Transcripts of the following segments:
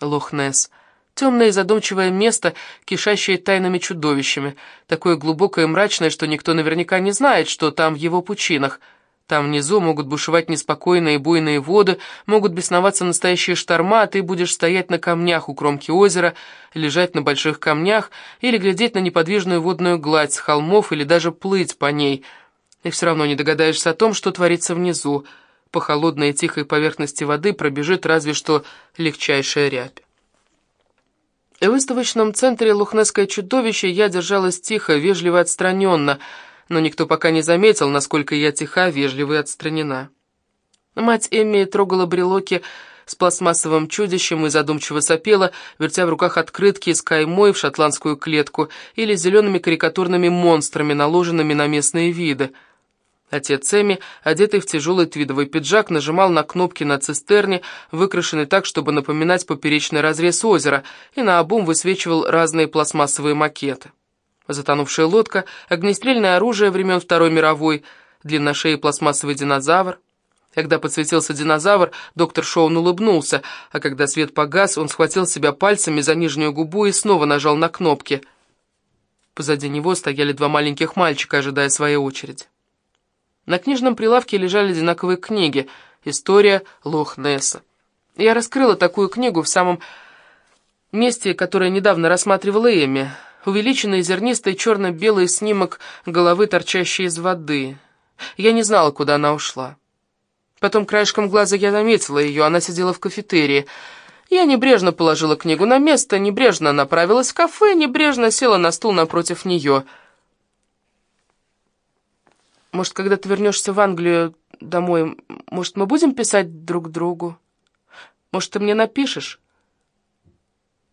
Лох-Несс. Темное и задумчивое место, кишащее тайными чудовищами. Такое глубокое и мрачное, что никто наверняка не знает, что там в его пучинах. Там внизу могут бушевать неспокойные буйные воды, могут бесноваться настоящие шторма, а ты будешь стоять на камнях у кромки озера, лежать на больших камнях или глядеть на неподвижную водную гладь с холмов или даже плыть по ней. И все равно не догадаешься о том, что творится внизу. По холодной и тихой поверхности воды пробежит разве что легчайшая рябь. В выставочном центре «Лухнесское чудовище» я держалась тихо, вежливо отстраненно, но никто пока не заметил, насколько я тиха, вежлива и отстранена. Мать Эмми трогала брелоки с пластмассовым чудищем и задумчиво сопела, вертя в руках открытки с каймой в шотландскую клетку или зелеными карикатурными монстрами, наложенными на местные виды — Отец Эми, одетый в тяжелый твидовый пиджак, нажимал на кнопки на цистерне, выкрашенной так, чтобы напоминать поперечный разрез озера, и наобум высвечивал разные пластмассовые макеты. Затонувшая лодка, огнестрельное оружие времен Второй мировой, длинношеый пластмассовый динозавр. Когда подсветился динозавр, доктор Шоун улыбнулся, а когда свет погас, он схватил себя пальцами за нижнюю губу и снова нажал на кнопки. Позади него стояли два маленьких мальчика, ожидая своей очереди. На книжном прилавке лежали одинаковые книги «История Лох-Несса». Я раскрыла такую книгу в самом месте, которое недавно рассматривала Эми. Увеличенный зернистый черно-белый снимок головы, торчащей из воды. Я не знала, куда она ушла. Потом краешком глаза я заметила ее, она сидела в кафетерии. Я небрежно положила книгу на место, небрежно направилась в кафе, небрежно села на стул напротив нее — может, когда ты вернешься в Англию домой, может, мы будем писать друг другу? Может, ты мне напишешь?»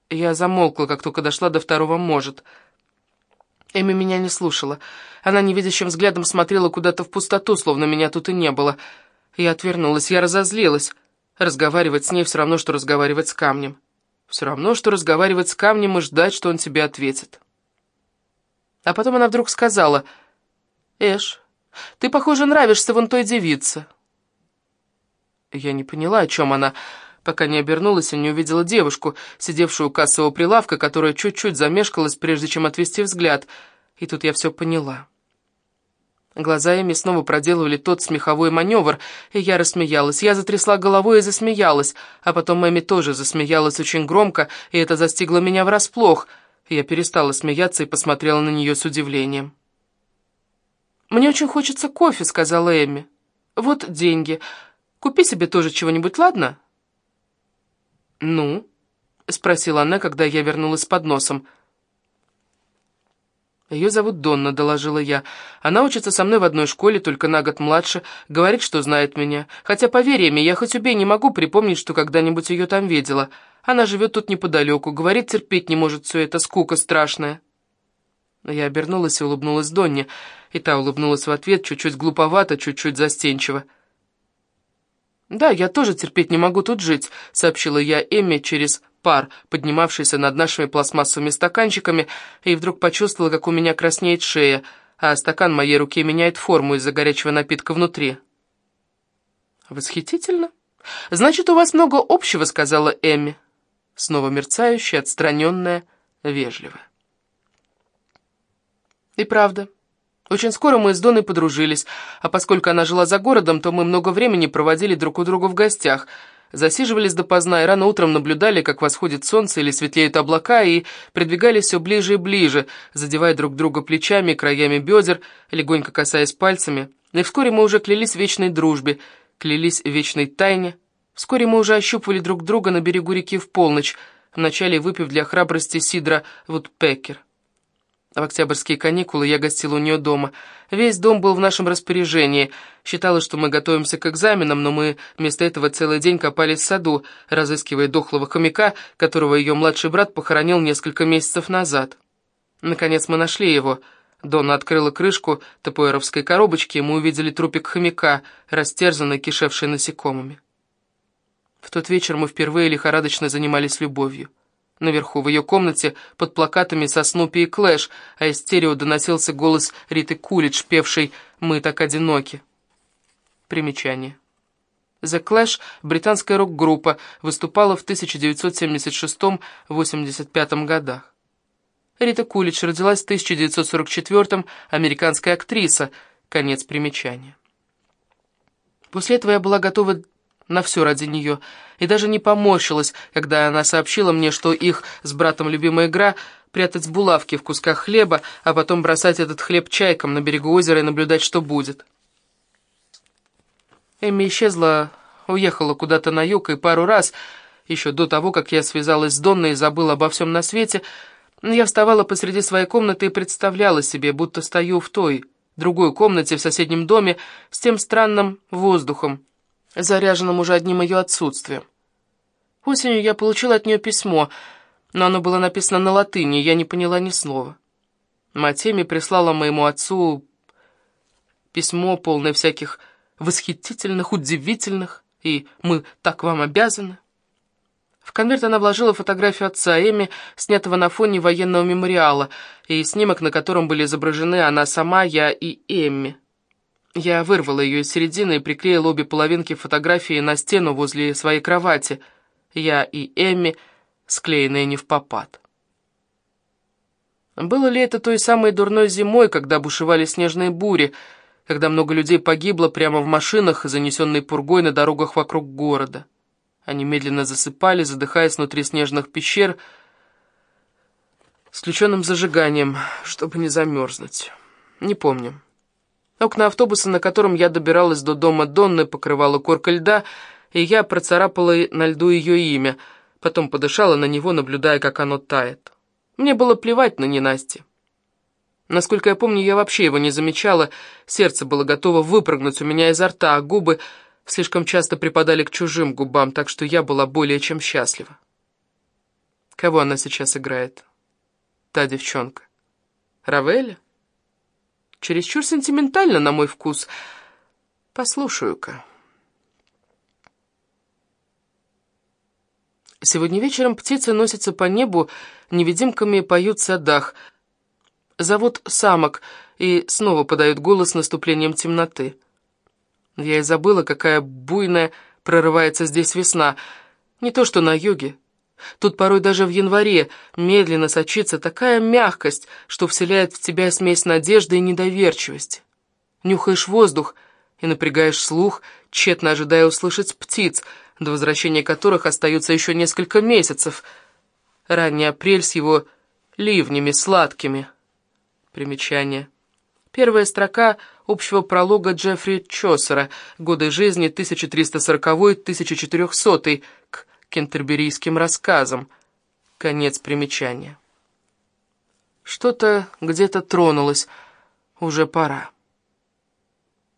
Я замолкла, как только дошла до второго «может». Эми меня не слушала. Она невидящим взглядом смотрела куда-то в пустоту, словно меня тут и не было. Я отвернулась, я разозлилась. Разговаривать с ней все равно, что разговаривать с камнем. Все равно, что разговаривать с камнем и ждать, что он тебе ответит. А потом она вдруг сказала, «Эш, ты, похоже, нравишься вон той девице». Я не поняла, о чем она, пока не обернулась и не увидела девушку, сидевшую у кассового прилавка, которая чуть-чуть замешкалась, прежде чем отвести взгляд. И тут я все поняла. Глаза Эми снова проделывали тот смеховой маневр, и я рассмеялась. Я затрясла головой и засмеялась, а потом Эми тоже засмеялась очень громко, и это застигло меня врасплох. Я перестала смеяться и посмотрела на нее с удивлением. «Мне очень хочется кофе», — сказала Эмми. «Вот деньги. Купи себе тоже чего-нибудь, ладно?» «Ну?» — спросила она, когда я вернулась с подносом. «Ее зовут Донна», — доложила я. «Она учится со мной в одной школе, только на год младше, говорит, что знает меня. Хотя, поверь мне, я хоть убей не могу припомнить, что когда-нибудь ее там видела. Она живет тут неподалеку, говорит, терпеть не может все это, скука страшная». Я обернулась и улыбнулась Донне, и та улыбнулась в ответ, чуть-чуть глуповато, чуть-чуть застенчиво. «Да, я тоже терпеть не могу тут жить», — сообщила я Эмме через пар, поднимавшийся над нашими пластмассовыми стаканчиками, и вдруг почувствовала, как у меня краснеет шея, а стакан моей руки меняет форму из-за горячего напитка внутри. «Восхитительно. Значит, у вас много общего», — сказала Эмми. Снова мерцающая, отстраненная, вежливая. И правда. Очень скоро мы с Доной подружились, а поскольку она жила за городом, то мы много времени проводили друг у друга в гостях, засиживались допоздна и рано утром наблюдали, как восходит солнце или светлеют облака, и придвигались все ближе и ближе, задевая друг друга плечами, краями бедер, легонько касаясь пальцами. И вскоре мы уже клялись вечной дружбе, клялись вечной тайне. Вскоре мы уже ощупывали друг друга на берегу реки в полночь, вначале выпив для храбрости сидра Вудпекер. В октябрьские каникулы я гостила у нее дома. Весь дом был в нашем распоряжении. Считала, что мы готовимся к экзаменам, но мы вместо этого целый день копались в саду, разыскивая дохлого хомяка, которого ее младший брат похоронил несколько месяцев назад. Наконец мы нашли его. Дона открыла крышку топуэровской коробочки, и мы увидели трупик хомяка, растерзанный, кишевший насекомыми. В тот вечер мы впервые лихорадочно занимались любовью. Наверху, в ее комнате, под плакатами со Снупи и Клэш, а из стерео доносился голос Риты Кулич, певшей «Мы так одиноки». Примечание. The Clash, британская рок-группа, выступала в 1976-85 годах. Рита Кулич родилась в 1944 американская актриса, конец примечания. После этого я была готова на все ради нее, и даже не поморщилась, когда она сообщила мне, что их с братом любимая игра — прятать булавки в кусках хлеба, а потом бросать этот хлеб чайкам на берегу озера и наблюдать, что будет. Эми исчезла, уехала куда-то на юг, и пару раз, еще до того, как я связалась с Донной и забыла обо всем на свете, я вставала посреди своей комнаты и представляла себе, будто стою в той, другой комнате в соседнем доме с тем странным воздухом, заряженным уже одним ее отсутствием. Осенью я получила от нее письмо, но оно было написано на латыни, я не поняла ни слова. Матеми прислала моему отцу письмо, полное всяких восхитительных, удивительных, и мы так вам обязаны. В конверт она вложила фотографию отца Эми, снятого на фоне военного мемориала, и снимок, на котором были изображены она сама, я и Эмми. Я вырвала ее из середины и приклеила обе половинки фотографии на стену возле своей кровати. Я и Эмми, склеенные не в попад. Было ли это той самой дурной зимой, когда бушевали снежные бури, когда много людей погибло прямо в машинах, занесенной пургой на дорогах вокруг города? Они медленно засыпали, задыхаясь внутри снежных пещер с включенным зажиганием, чтобы не замерзнуть. Не помню. Окна автобуса, на котором я добиралась до дома Донны, покрывала корка льда, и я процарапала на льду ее имя, потом подышала на него, наблюдая, как оно тает. Мне было плевать на ненастье. Насколько я помню, я вообще его не замечала, сердце было готово выпрыгнуть у меня изо рта, а губы слишком часто припадали к чужим губам, так что я была более чем счастлива. Кого она сейчас играет? Та девчонка. Равеля? Чересчур сентиментально, на мой вкус. Послушаю-ка. Сегодня вечером птицы носятся по небу, невидимками поют в садах. Зовут самок и снова подают голос наступлением темноты. Я и забыла, какая буйная прорывается здесь весна. Не то что на юге. Тут порой даже в январе медленно сочится такая мягкость, что вселяет в тебя смесь надежды и недоверчивости. Нюхаешь воздух и напрягаешь слух, тщетно ожидая услышать птиц, до возвращения которых остается еще несколько месяцев. Ранний апрель с его ливнями сладкими. Примечание. Первая строка общего пролога Джеффри Чосера «Годы жизни 1340-1400» к кентерберийским рассказам. Конец примечания. Что-то где-то тронулось. Уже пора.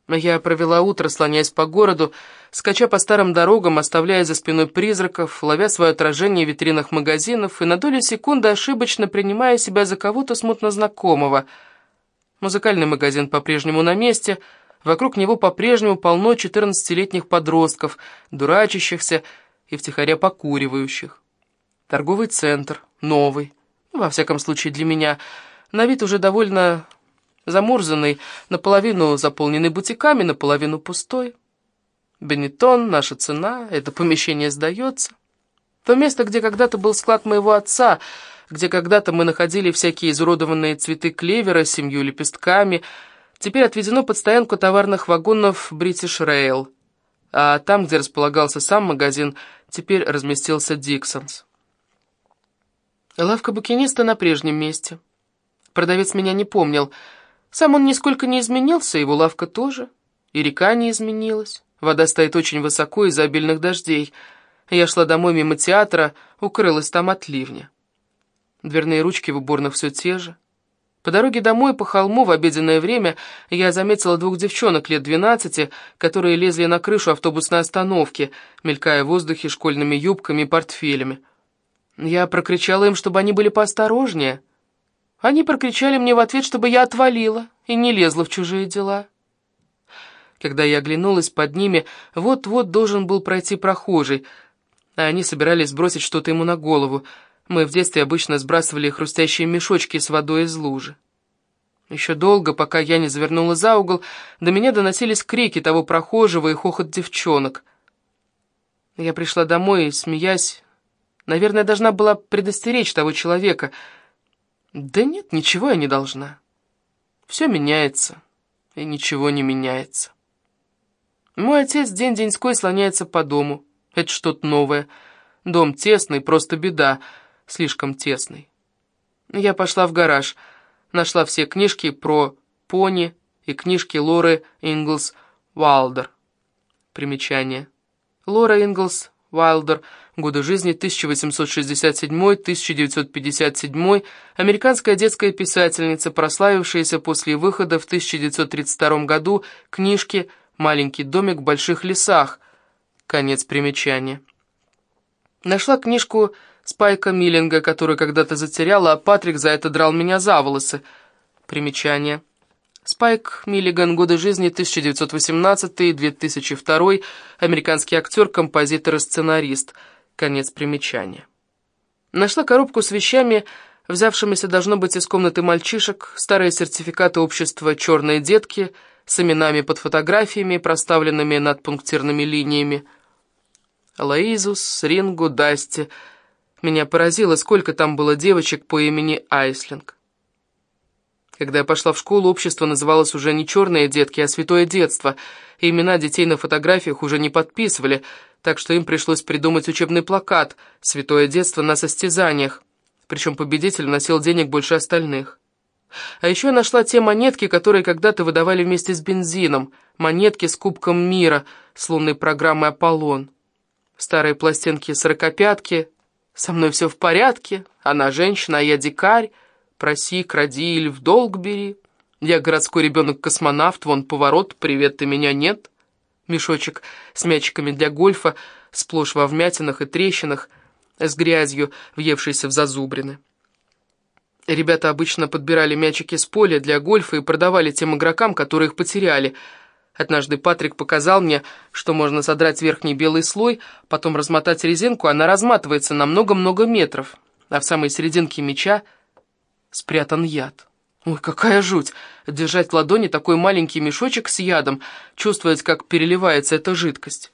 Я провела утро, слоняясь по городу, скача по старым дорогам, оставляя за спиной призраков, ловя свое отражение в витринах магазинов и на долю секунды ошибочно принимая себя за кого-то смутно знакомого — Музыкальный магазин по-прежнему на месте, вокруг него по-прежнему полно 14-летних подростков, дурачащихся и втихаря покуривающих. Торговый центр, новый, во всяком случае для меня, на вид уже довольно замурзанный, наполовину заполненный бутиками, наполовину пустой. Бенетон, наша цена, это помещение сдается. То место, где когда-то был склад моего отца — где когда-то мы находили всякие изуродованные цветы клевера с семью лепестками, теперь отведено под стоянку товарных вагонов British Rail, а там, где располагался сам магазин, теперь разместился Диксонс. Лавка букиниста на прежнем месте. Продавец меня не помнил. Сам он нисколько не изменился, его лавка тоже. И река не изменилась. Вода стоит очень высоко из-за обильных дождей. Я шла домой мимо театра, укрылась там от ливня. Дверные ручки в уборных все те же. По дороге домой по холму в обеденное время я заметила двух девчонок лет двенадцати, которые лезли на крышу автобусной остановки, мелькая в воздухе школьными юбками и портфелями. Я прокричала им, чтобы они были поосторожнее. Они прокричали мне в ответ, чтобы я отвалила и не лезла в чужие дела. Когда я оглянулась под ними, вот-вот должен был пройти прохожий, а они собирались сбросить что-то ему на голову — мы в детстве обычно сбрасывали хрустящие мешочки с водой из лужи. Еще долго, пока я не завернула за угол, до меня доносились крики того прохожего и хохот девчонок. Я пришла домой и, смеясь, наверное, должна была предостеречь того человека. Да нет, ничего я не должна. Все меняется, и ничего не меняется. Мой отец день-деньской слоняется по дому. Это что-то новое. Дом тесный, просто беда, слишком тесный. Я пошла в гараж, нашла все книжки про пони и книжки Лоры Инглс Уайлдер. Примечание. Лора Инглс Уайлдер, годы жизни 1867-1957, американская детская писательница, прославившаяся после выхода в 1932 году книжки «Маленький домик в больших лесах». Конец примечания. Нашла книжку Спайка Миллинга, которую когда-то затеряла, а Патрик за это драл меня за волосы. Примечание. Спайк Миллиган, годы жизни 1918-2002, американский актер, композитор и сценарист. Конец примечания. Нашла коробку с вещами, взявшимися, должно быть, из комнаты мальчишек, старые сертификаты общества «Черные детки», с именами под фотографиями, проставленными над пунктирными линиями. Лаизус, Рингу, Дасти. Меня поразило, сколько там было девочек по имени Айслинг. Когда я пошла в школу, общество называлось уже не «Черные детки», а «Святое детство», и имена детей на фотографиях уже не подписывали, так что им пришлось придумать учебный плакат «Святое детство на состязаниях», причем победитель носил денег больше остальных. А еще я нашла те монетки, которые когда-то выдавали вместе с бензином, монетки с Кубком мира, с лунной программой «Аполлон». Старые пластинки сорокопятки, «Со мной все в порядке», «Она женщина, а я дикарь», «Проси, кради или в долг бери», «Я городской ребенок-космонавт, вон поворот, привет, ты меня нет», мешочек с мячиками для гольфа, сплошь во вмятинах и трещинах, с грязью, въевшейся в зазубрины. Ребята обычно подбирали мячики с поля для гольфа и продавали тем игрокам, которые их потеряли. Однажды Патрик показал мне, что можно содрать верхний белый слой, потом размотать резинку, она разматывается на много-много метров, а в самой серединке мяча спрятан яд. Ой, какая жуть! Держать в ладони такой маленький мешочек с ядом, чувствовать, как переливается эта жидкость.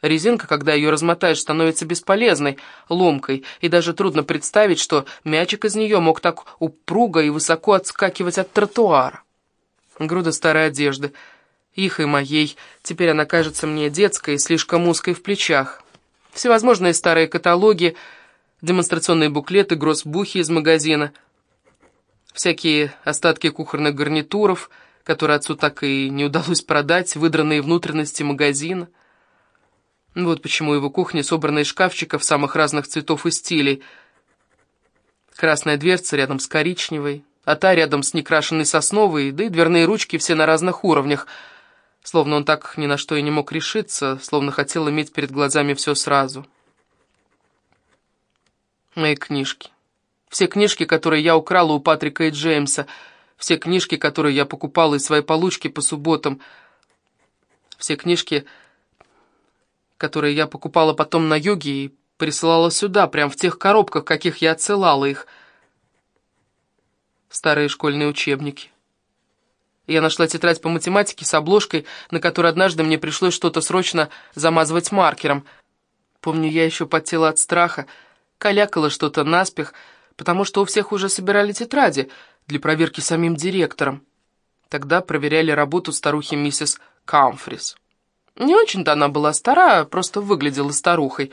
Резинка, когда ее размотаешь, становится бесполезной, ломкой, и даже трудно представить, что мячик из нее мог так упруго и высоко отскакивать от тротуара. Груда старой одежды, их и моей, теперь она кажется мне детской слишком узкой в плечах. Всевозможные старые каталоги, демонстрационные буклеты, гроссбухи из магазина, всякие остатки кухонных гарнитуров, которые отцу так и не удалось продать, выдранные внутренности магазина — вот почему его кухня собрана из шкафчиков самых разных цветов и стилей. Красная дверца рядом с коричневой, а та рядом с некрашенной сосновой, да и дверные ручки все на разных уровнях. Словно он так ни на что и не мог решиться, словно хотел иметь перед глазами все сразу. Мои книжки. Все книжки, которые я украла у Патрика и Джеймса. Все книжки, которые я покупала из своей получки по субботам. Все книжки которые я покупала потом на юге и присылала сюда, прямо в тех коробках, каких я отсылала их. Старые школьные учебники. Я нашла тетрадь по математике с обложкой, на которой однажды мне пришлось что-то срочно замазывать маркером. Помню, я еще потела от страха, калякала что-то наспех, потому что у всех уже собирали тетради для проверки самим директором. Тогда проверяли работу старухи миссис Камфрис. Не очень-то она была стара, просто выглядела старухой.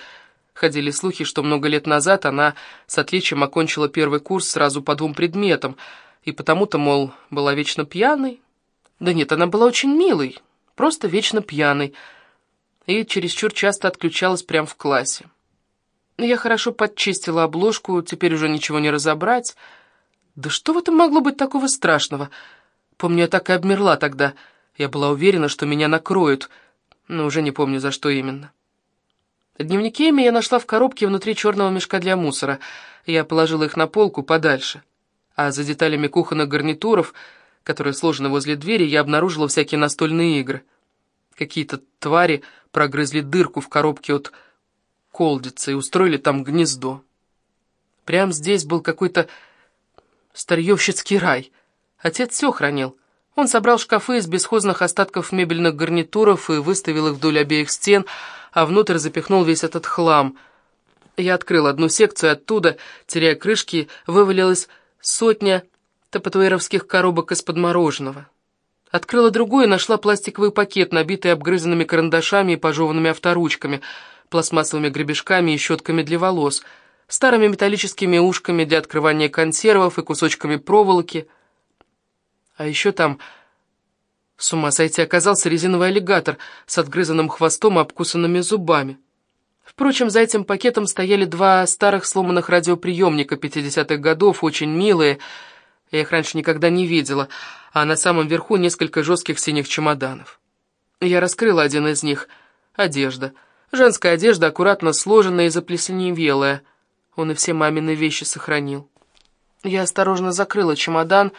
Ходили слухи, что много лет назад она с отличием окончила первый курс сразу по двум предметам, и потому-то, мол, была вечно пьяной. Да нет, она была очень милой, просто вечно пьяной, и чересчур часто отключалась прямо в классе. Я хорошо подчистила обложку, теперь уже ничего не разобрать. Да что в этом могло быть такого страшного? Помню, я так и обмерла тогда. Я была уверена, что меня накроют — но уже не помню, за что именно. Дневники Эми я нашла в коробке внутри черного мешка для мусора. Я положила их на полку подальше. А за деталями кухонных гарнитуров, которые сложены возле двери, я обнаружила всякие настольные игры. Какие-то твари прогрызли дырку в коробке от колдицы и устроили там гнездо. Прямо здесь был какой-то старьевщицкий рай. Отец все хранил. Он собрал шкафы из бесхозных остатков мебельных гарнитуров и выставил их вдоль обеих стен, а внутрь запихнул весь этот хлам. Я открыл одну секцию, оттуда, теряя крышки, вывалилась сотня топотуэровских коробок из-под мороженого. Открыла другую и нашла пластиковый пакет, набитый обгрызанными карандашами и пожеванными авторучками, пластмассовыми гребешками и щетками для волос, старыми металлическими ушками для открывания консервов и кусочками проволоки. А еще там, с ума сойти, оказался резиновый аллигатор с отгрызанным хвостом и обкусанными зубами. Впрочем, за этим пакетом стояли два старых сломанных радиоприемника 50-х годов, очень милые, я их раньше никогда не видела, а на самом верху несколько жестких синих чемоданов. Я раскрыла один из них. Одежда. Женская одежда, аккуратно сложенная и заплесневелая. Он и все мамины вещи сохранил. Я осторожно закрыла чемодан,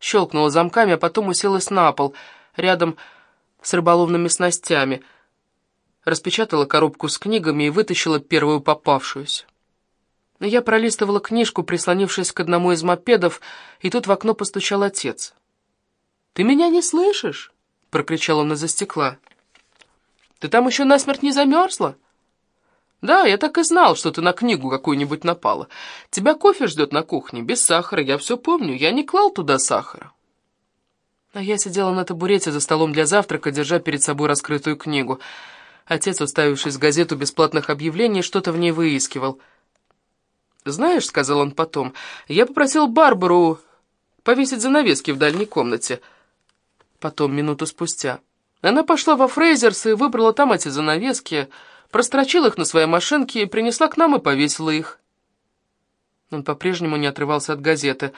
щелкнула замками, а потом уселась на пол, рядом с рыболовными снастями, распечатала коробку с книгами и вытащила первую попавшуюся. Я пролистывала книжку, прислонившись к одному из мопедов, и тут в окно постучал отец. «Ты меня не слышишь?» — прокричал он из-за стекла. «Ты там еще насмерть не замерзла?» «Да, я так и знал, что ты на книгу какую-нибудь напала. Тебя кофе ждет на кухне, без сахара, я все помню, я не клал туда сахара». А я сидела на табурете за столом для завтрака, держа перед собой раскрытую книгу. Отец, уставившись в газету бесплатных объявлений, что-то в ней выискивал — «Знаешь», — сказал он потом, — «я попросил Барбару повесить занавески в дальней комнате». Потом, минуту спустя. Она пошла во Фрейзерс и выбрала там эти занавески, прострочила их на своей машинке и принесла к нам и повесила их. Он по-прежнему не отрывался от газеты.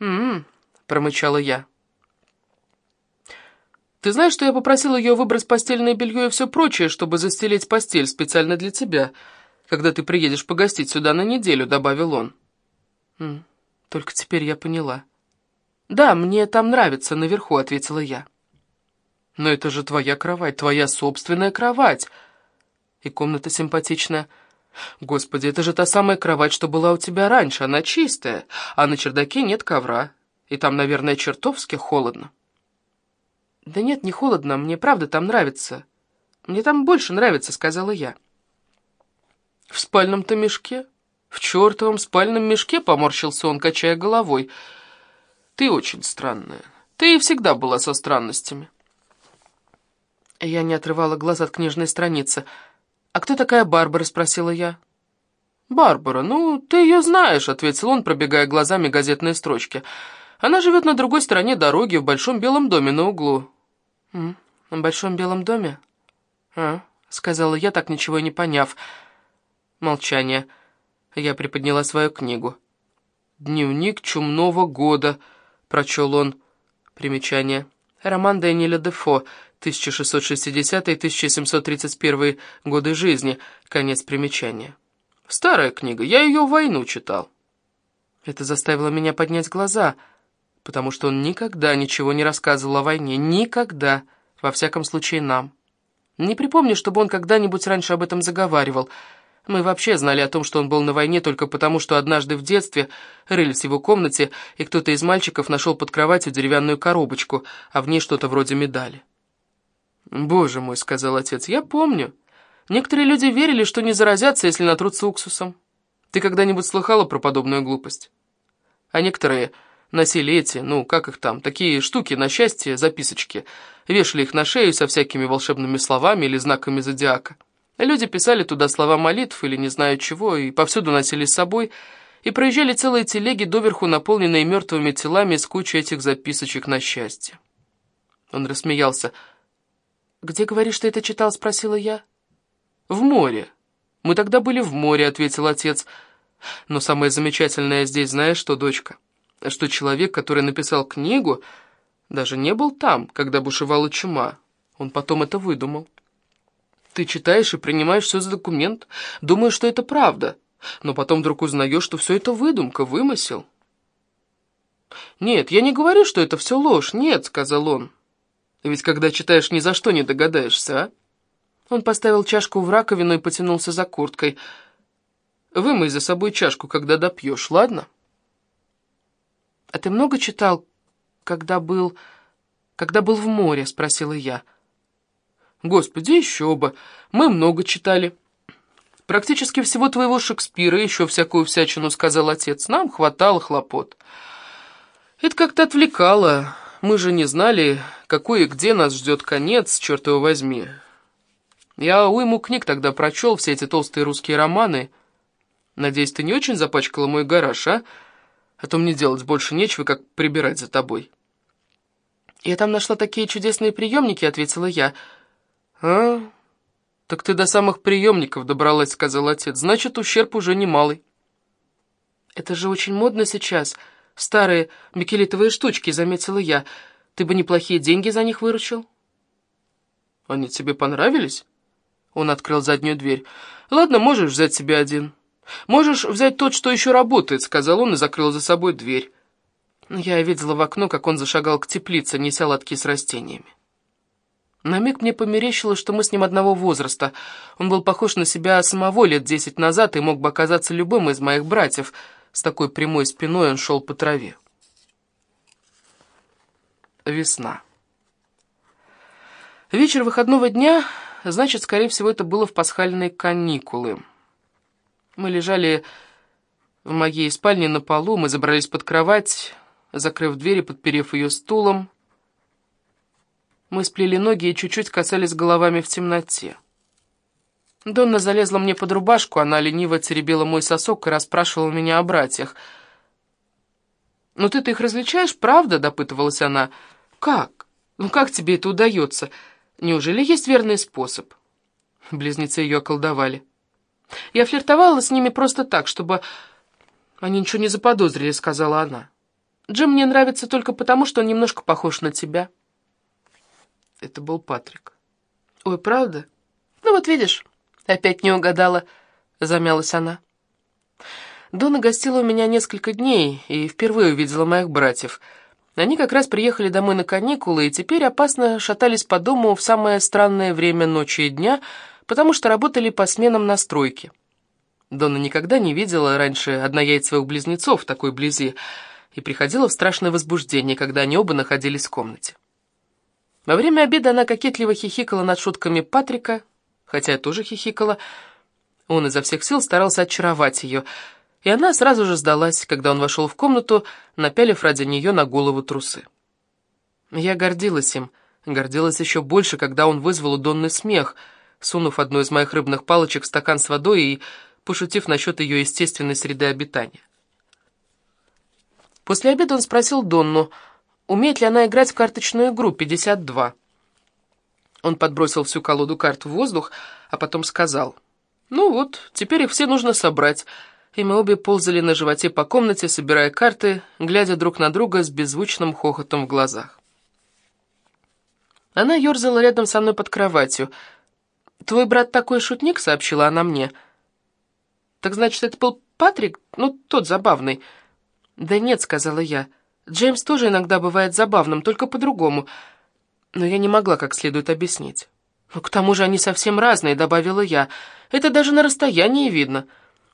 «М-м-м», промычала я. «Ты знаешь, что я попросил ее выбрать постельное белье и все прочее, чтобы застелить постель специально для тебя?» Когда ты приедешь погостить сюда на неделю», — добавил он. Только теперь я поняла. «Да, мне там нравится, наверху», — ответила я. «Но это же твоя кровать, твоя собственная кровать. И комната симпатичная. Господи, это же та самая кровать, что была у тебя раньше, она чистая, а на чердаке нет ковра, и там, наверное, чертовски холодно». «Да нет, не холодно, мне правда там нравится. Мне там больше нравится», — сказала я. «В спальном-то мешке? В чертовом спальном мешке?» — поморщился он, качая головой. «Ты очень странная. Ты и всегда была со странностями». Я не отрывала глаз от книжной страницы. «А кто такая Барбара?» — спросила я. «Барбара, ну, ты ее знаешь», — ответил он, пробегая глазами газетные строчки. «Она живет на другой стороне дороги, в большом белом доме на углу». «М «В большом белом доме?» «А», — сказала я, так ничего и не поняв. Молчание. Я приподняла свою книгу. «Дневник чумного года», — прочел он. Примечание. Роман Дэниеля Дефо, 1660-1731 годы жизни. Конец примечания. Старая книга, я ее в войну читал. Это заставило меня поднять глаза, потому что он никогда ничего не рассказывал о войне. Никогда. Во всяком случае, нам. Не припомню, чтобы он когда-нибудь раньше об этом заговаривал — мы вообще знали о том, что он был на войне только потому, что однажды в детстве рылись в его комнате, и кто-то из мальчиков нашел под кроватью деревянную коробочку, а в ней что-то вроде медали. «Боже мой», — сказал отец, — «я помню. Некоторые люди верили, что не заразятся, если натрутся уксусом. Ты когда-нибудь слыхала про подобную глупость? А некоторые носили эти, ну, как их там, такие штуки на счастье, записочки, вешали их на шею со всякими волшебными словами или знаками зодиака. Люди писали туда слова молитв или не знаю чего, и повсюду носили с собой, и проезжали целые телеги, доверху наполненные мертвыми телами с кучей этих записочек на счастье. Он рассмеялся. «Где, говоришь, ты это читал?» — спросила я. «В море. Мы тогда были в море», — ответил отец. «Но самое замечательное здесь, знаешь что, дочка? Что человек, который написал книгу, даже не был там, когда бушевала чума. Он потом это выдумал». Ты читаешь и принимаешь все за документ, думаешь, что это правда, но потом вдруг узнаешь, что все это выдумка, вымысел. «Нет, я не говорю, что это все ложь, нет», — сказал он. «Ведь когда читаешь, ни за что не догадаешься, а?» Он поставил чашку в раковину и потянулся за курткой. «Вымой за собой чашку, когда допьешь, ладно?» «А ты много читал, когда был... когда был в море?» — спросила я. Господи, еще бы. Мы много читали. Практически всего твоего Шекспира еще всякую всячину, сказал отец. Нам хватало хлопот. Это как-то отвлекало. Мы же не знали, какой и где нас ждет конец, черт его возьми. Я уйму книг тогда прочел, все эти толстые русские романы. Надеюсь, ты не очень запачкала мой гараж, а? А то мне делать больше нечего, как прибирать за тобой. «Я там нашла такие чудесные приемники», — ответила я. «А, так ты до самых приемников добралась», — сказал отец. «Значит, ущерб уже немалый». «Это же очень модно сейчас. Старые бикелитовые штучки», — заметила я. «Ты бы неплохие деньги за них выручил». «Они тебе понравились?» Он открыл заднюю дверь. «Ладно, можешь взять себе один». «Можешь взять тот, что еще работает», — сказал он и закрыл за собой дверь. Я видела в окно, как он зашагал к теплице, неся лотки с растениями. На миг мне померещилось, что мы с ним одного возраста. Он был похож на себя самого лет десять назад и мог бы оказаться любым из моих братьев. С такой прямой спиной он шел по траве. Весна. Вечер выходного дня, значит, скорее всего, это было в пасхальные каникулы. Мы лежали в моей спальне на полу, мы забрались под кровать, закрыв дверь и подперев ее стулом. Мы сплели ноги и чуть-чуть касались головами в темноте. Донна залезла мне под рубашку, она лениво теребила мой сосок и расспрашивала меня о братьях. «Ну ты-то их различаешь, правда?» — допытывалась она. «Как? Ну как тебе это удается? Неужели есть верный способ?» Близнецы ее околдовали. «Я флиртовала с ними просто так, чтобы они ничего не заподозрили», — сказала она. Джим мне нравится только потому, что он немножко похож на тебя». Это был Патрик. «Ой, правда? Ну вот видишь, опять не угадала», — замялась она. Дона гостила у меня несколько дней и впервые увидела моих братьев. Они как раз приехали домой на каникулы и теперь опасно шатались по дому в самое странное время ночи и дня, потому что работали по сменам на стройке. Дона никогда не видела раньше однояйцевых близнецов в такой близи, и приходила в страшное возбуждение, когда они оба находились в комнате. Во время обеда она кокетливо хихикала над шутками Патрика, хотя я тоже хихикала. Он изо всех сил старался очаровать ее, и она сразу же сдалась, когда он вошел в комнату, напялив ради нее на голову трусы. Я гордилась им, гордилась еще больше, когда он вызвал у Донны смех, сунув одну из моих рыбных палочек в стакан с водой и пошутив насчет ее естественной среды обитания. После обеда он спросил Донну, умеет ли она играть в карточную игру 52. Он подбросил всю колоду карт в воздух, а потом сказал, «Ну вот, теперь их все нужно собрать». И мы обе ползали на животе по комнате, собирая карты, глядя друг на друга с беззвучным хохотом в глазах. Она ерзала рядом со мной под кроватью. «Твой брат такой шутник?» — сообщила она мне. «Так значит, это был Патрик? Ну, тот забавный». «Да нет», — сказала я. «Джеймс тоже иногда бывает забавным, только по-другому». Но я не могла как следует объяснить. «Ну, к тому же они совсем разные», — добавила я. «Это даже на расстоянии видно.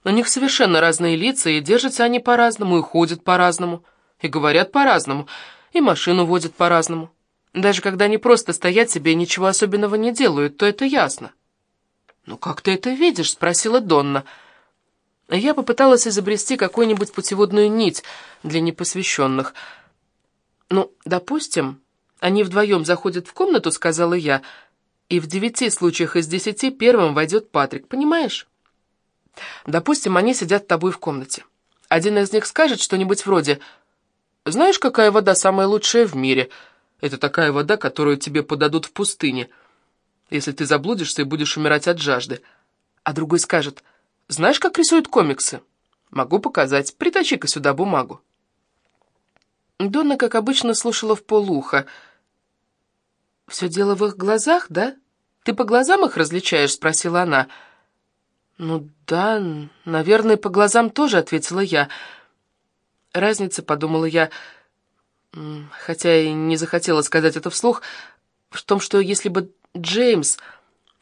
У них совершенно разные лица, и держатся они по-разному, и ходят по-разному, и говорят по-разному, и машину водят по-разному. Даже когда они просто стоят себе и ничего особенного не делают, то это ясно». «Ну как ты это видишь?» — спросила Донна. «Донна». Я попыталась изобрести какую-нибудь путеводную нить для непосвященных. «Ну, допустим, они вдвоем заходят в комнату», — сказала я, «и в девяти случаях из десяти первым войдет Патрик, понимаешь? Допустим, они сидят с тобой в комнате. Один из них скажет что-нибудь вроде «Знаешь, какая вода самая лучшая в мире? Это такая вода, которую тебе подадут в пустыне, если ты заблудишься и будешь умирать от жажды». А другой скажет как рисуют комиксы? Могу показать. Притащи-ка сюда бумагу. Донна, как обычно, слушала в полуха. «Все дело в их глазах, да? Ты по глазам их различаешь?» — спросила она. «Ну да, наверное, по глазам тоже», — ответила я. Разница, подумала я, хотя и не захотела сказать это вслух, в том, что если бы Джеймс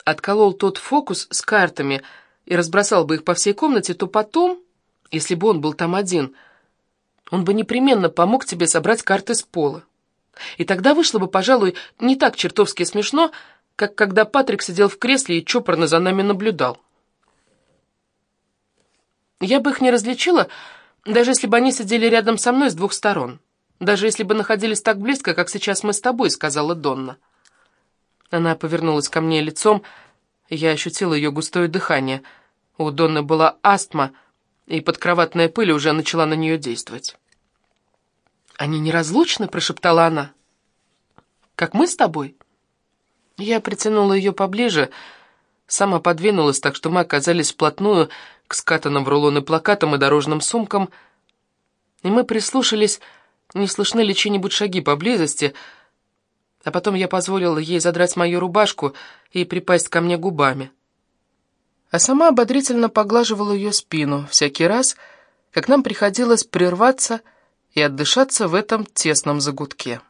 отколол тот фокус с картами — и разбросал бы их по всей комнате, то потом, если бы он был там один, он бы непременно помог тебе собрать карты с пола. И тогда вышло бы, пожалуй, не так чертовски смешно, как когда Патрик сидел в кресле и чопорно за нами наблюдал. Я бы их не различила, даже если бы они сидели рядом со мной с двух сторон. Даже если бы находились так близко, как сейчас мы с тобой», — сказала Донна. Она повернулась ко мне лицом, я ощутила ее густое дыхание. У Донны была астма, и подкроватная пыль уже начала на нее действовать. «Они неразлучны?» — прошептала она. «Как мы с тобой?» Я притянула ее поближе, сама подвинулась, так что мы оказались вплотную к скатанным в рулоны плакатам и дорожным сумкам, и мы прислушались, не слышны ли чьи-нибудь шаги поблизости, а потом я позволила ей задрать мою рубашку и припасть ко мне губами. А сама ободрительно поглаживала ее спину всякий раз, как нам приходилось прерваться и отдышаться в этом тесном загутке.